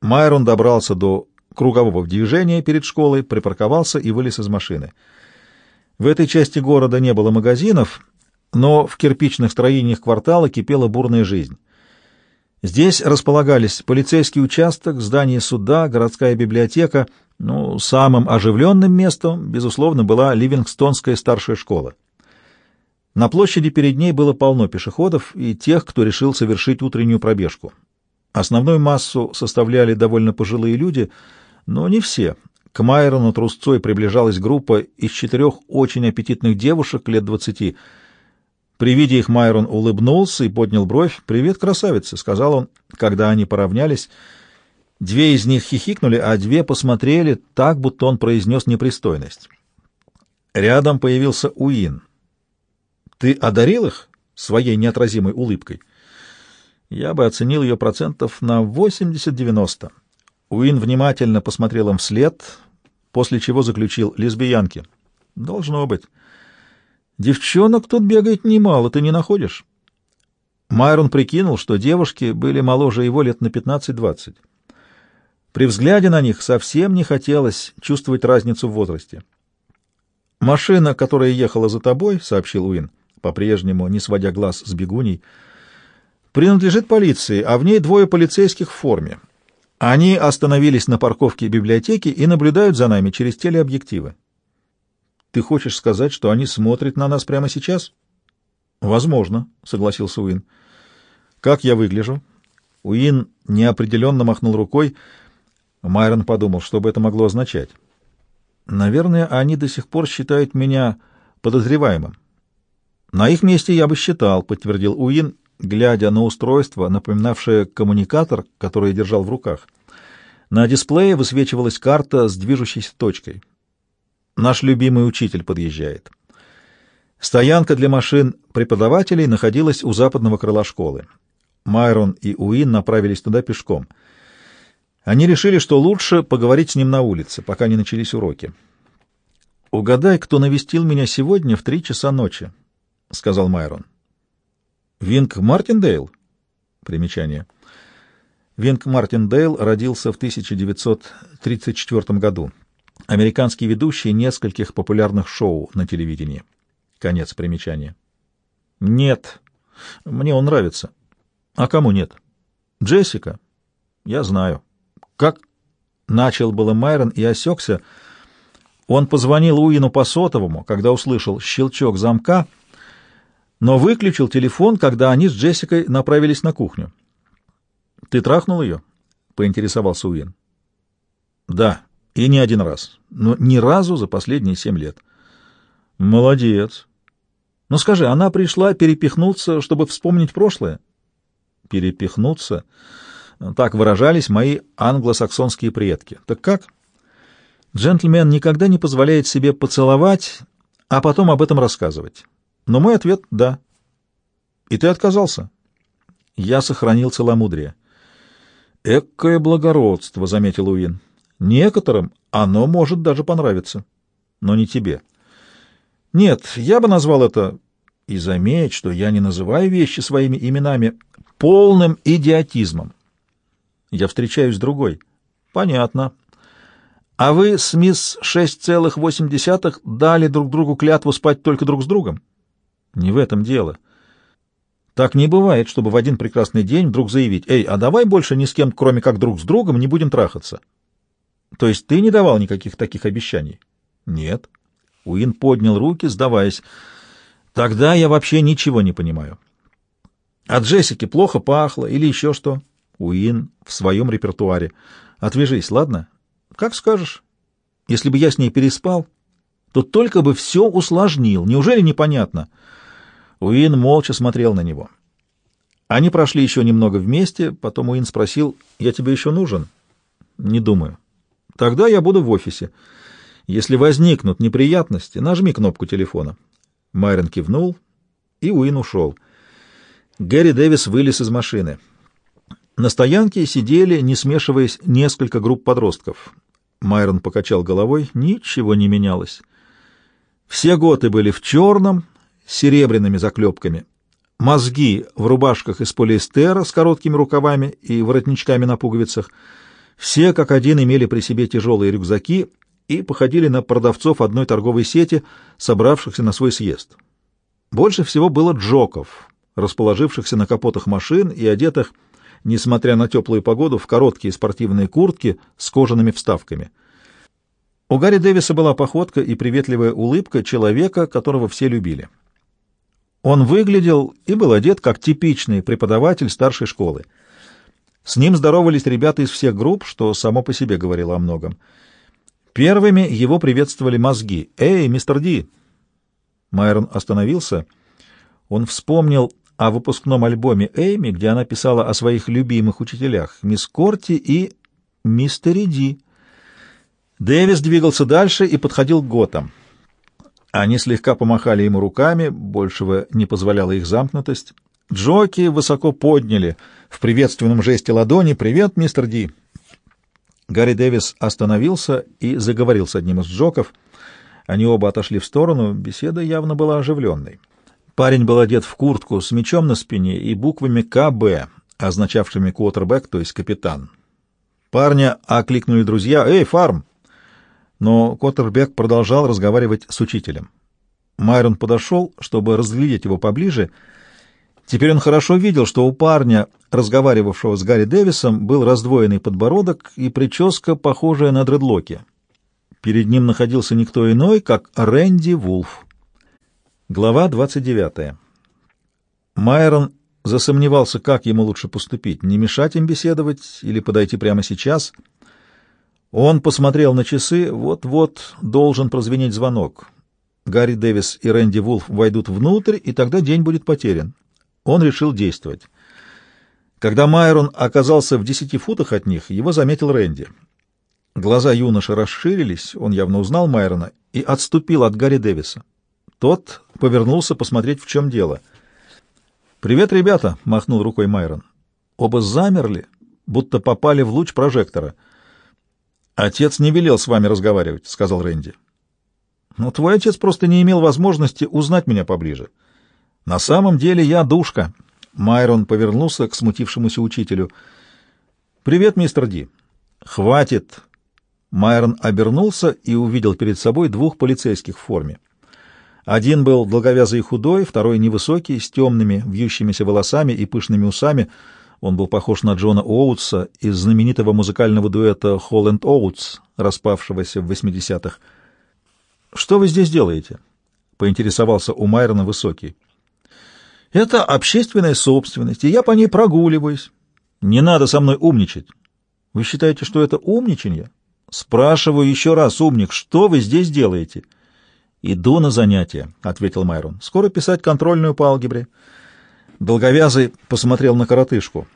Майрон добрался до кругового движения перед школой, припарковался и вылез из машины. В этой части города не было магазинов, но в кирпичных строениях квартала кипела бурная жизнь. Здесь располагались полицейский участок, здание суда, городская библиотека. Ну, самым оживленным местом, безусловно, была Ливингстонская старшая школа. На площади перед ней было полно пешеходов и тех, кто решил совершить утреннюю пробежку. Основную массу составляли довольно пожилые люди, но не все. К Майрону трусцой приближалась группа из четырех очень аппетитных девушек лет двадцати — при виде их Майрон улыбнулся и поднял бровь. «Привет, красавицы!» — сказал он, когда они поравнялись. Две из них хихикнули, а две посмотрели так, будто он произнес непристойность. Рядом появился Уин. «Ты одарил их своей неотразимой улыбкой?» Я бы оценил ее процентов на 80-90. Уин внимательно посмотрел им вслед, после чего заключил «лесбиянки». «Должно быть». Девчонок тут бегает немало, ты не находишь? Майрон прикинул, что девушки были моложе его лет на 15-20. При взгляде на них совсем не хотелось чувствовать разницу в возрасте. «Машина, которая ехала за тобой», — сообщил Уин, по-прежнему не сводя глаз с бегуней, — «принадлежит полиции, а в ней двое полицейских в форме. Они остановились на парковке библиотеки и наблюдают за нами через телеобъективы. Ты хочешь сказать, что они смотрят на нас прямо сейчас? Возможно, согласился Уин. Как я выгляжу? Уин неопределенно махнул рукой. Майрон подумал, что бы это могло означать. Наверное, они до сих пор считают меня подозреваемым. На их месте я бы считал, подтвердил Уин, глядя на устройство, напоминавшее коммуникатор, который держал в руках. На дисплее высвечивалась карта с движущейся точкой. Наш любимый учитель подъезжает. Стоянка для машин преподавателей находилась у западного крыла школы. Майрон и Уин направились туда пешком. Они решили, что лучше поговорить с ним на улице, пока не начались уроки. «Угадай, кто навестил меня сегодня в три часа ночи», — сказал Майрон. «Винк Мартиндейл?» Примечание. Винк Мартиндейл родился в 1934 году американский ведущий нескольких популярных шоу на телевидении. Конец примечания. Нет. Мне он нравится. А кому нет? Джессика. Я знаю. Как? Начал было Майрон и осекся. Он позвонил Уину по сотовому, когда услышал щелчок замка, но выключил телефон, когда они с Джессикой направились на кухню. «Ты трахнул ее?» — поинтересовался Уин. «Да», и не один раз. Но ни разу за последние семь лет. Молодец. Ну скажи, она пришла перепихнуться, чтобы вспомнить прошлое? Перепихнуться? Так выражались мои англосаксонские предки. Так как? Джентльмен никогда не позволяет себе поцеловать, а потом об этом рассказывать. Но мой ответ — да. И ты отказался? Я сохранил целомудрие. «Экое благородство», — заметил Уин. Некоторым оно может даже понравиться, но не тебе. Нет, я бы назвал это, и заметь, что я не называю вещи своими именами, полным идиотизмом. Я встречаюсь с другой. Понятно. А вы с мисс 6,8 дали друг другу клятву спать только друг с другом? Не в этом дело. Так не бывает, чтобы в один прекрасный день вдруг заявить, «Эй, а давай больше ни с кем, кроме как друг с другом, не будем трахаться». То есть ты не давал никаких таких обещаний? Нет. Уин поднял руки, сдаваясь. Тогда я вообще ничего не понимаю. От Джессики плохо пахло или еще что? Уин в своем репертуаре. Отвяжись, ладно? Как скажешь. Если бы я с ней переспал, то только бы все усложнил. Неужели непонятно? Уин молча смотрел на него. Они прошли еще немного вместе, потом Уин спросил, «Я тебе еще нужен?» «Не думаю». Тогда я буду в офисе. Если возникнут неприятности, нажми кнопку телефона. Майрон кивнул, и Уин ушел. Гэри Дэвис вылез из машины. На стоянке сидели, не смешиваясь, несколько групп подростков. Майрон покачал головой, ничего не менялось. Все готы были в черном, с серебряными заклепками. Мозги в рубашках из полиэстера с короткими рукавами и воротничками на пуговицах — Все как один имели при себе тяжелые рюкзаки и походили на продавцов одной торговой сети, собравшихся на свой съезд. Больше всего было джоков, расположившихся на капотах машин и одетых, несмотря на теплую погоду, в короткие спортивные куртки с кожаными вставками. У Гарри Дэвиса была походка и приветливая улыбка человека, которого все любили. Он выглядел и был одет как типичный преподаватель старшей школы. С ним здоровались ребята из всех групп, что само по себе говорило о многом. Первыми его приветствовали мозги. «Эй, мистер Ди!» Майрон остановился. Он вспомнил о выпускном альбоме Эйми, где она писала о своих любимых учителях, мисс Корти и мистере Ди. Дэвис двигался дальше и подходил к Готам. Они слегка помахали ему руками, большего не позволяла их замкнутость. Джоки высоко подняли в приветственном жесте ладони «Привет, мистер Ди!». Гарри Дэвис остановился и заговорил с одним из Джоков. Они оба отошли в сторону, беседа явно была оживленной. Парень был одет в куртку с мечом на спине и буквами КБ, означавшими «квотербек», то есть «капитан». Парня окликнули друзья «Эй, фарм!» Но Коттербек продолжал разговаривать с учителем. Майрон подошел, чтобы разглядеть его поближе. Теперь он хорошо видел, что у парня, разговаривавшего с Гарри Дэвисом, был раздвоенный подбородок и прическа, похожая на дредлоки. Перед ним находился никто иной, как Рэнди Вулф. Глава 29. Майрон засомневался, как ему лучше поступить, не мешать им беседовать или подойти прямо сейчас — он посмотрел на часы, вот-вот должен прозвенеть звонок. Гарри Дэвис и Рэнди Вулф войдут внутрь, и тогда день будет потерян. Он решил действовать. Когда Майрон оказался в десяти футах от них, его заметил Рэнди. Глаза юноши расширились, он явно узнал Майрона, и отступил от Гарри Дэвиса. Тот повернулся посмотреть, в чем дело. «Привет, ребята!» — махнул рукой Майрон. Оба замерли, будто попали в луч прожектора — «Отец не велел с вами разговаривать», — сказал Рэнди. «Но твой отец просто не имел возможности узнать меня поближе. На самом деле я душка». Майрон повернулся к смутившемуся учителю. «Привет, мистер Ди». «Хватит». Майрон обернулся и увидел перед собой двух полицейских в форме. Один был долговязый и худой, второй невысокий, с темными вьющимися волосами и пышными усами — он был похож на Джона Оутса из знаменитого музыкального дуэта «Холланд Оутс», распавшегося в 80-х. «Что вы здесь делаете?» — поинтересовался у Майрона Высокий. «Это общественная собственность, и я по ней прогуливаюсь. Не надо со мной умничать. Вы считаете, что это умничанье? Спрашиваю еще раз, умник, что вы здесь делаете?» «Иду на занятия», — ответил Майрон. «Скоро писать контрольную по алгебре». Долговязый посмотрел на коротышку.